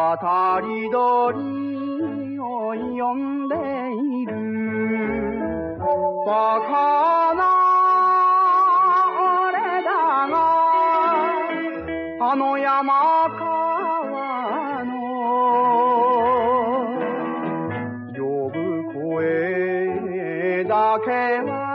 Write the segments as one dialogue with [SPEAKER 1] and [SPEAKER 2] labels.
[SPEAKER 1] 渡り鳥を呼んでいる。バカな俺だが、あの山川の呼ぶ声だけは、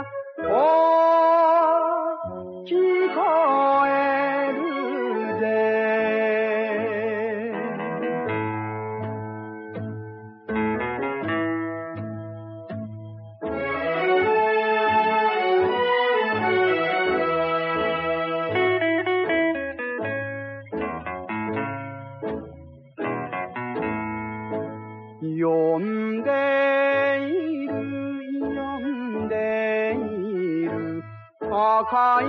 [SPEAKER 1] 赤い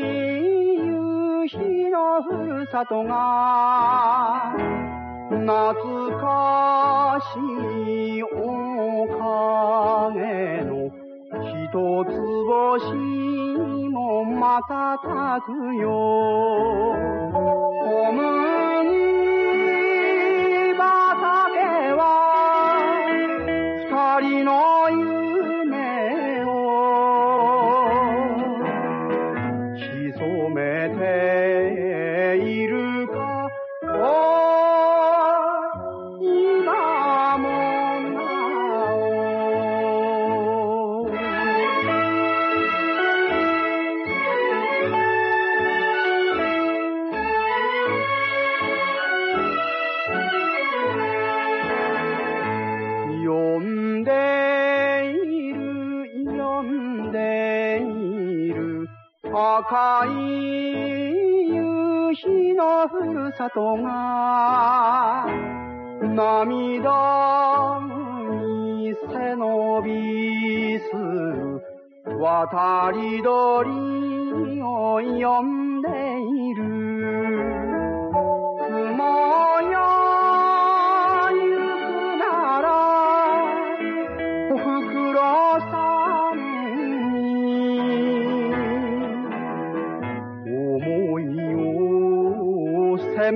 [SPEAKER 1] 夕日のふるさとが、懐かしい面影の一つ星にも瞬くよ。小麦赤い夕日のふるさとが、涙に背伸びする、渡り鳥を呼んでいる。se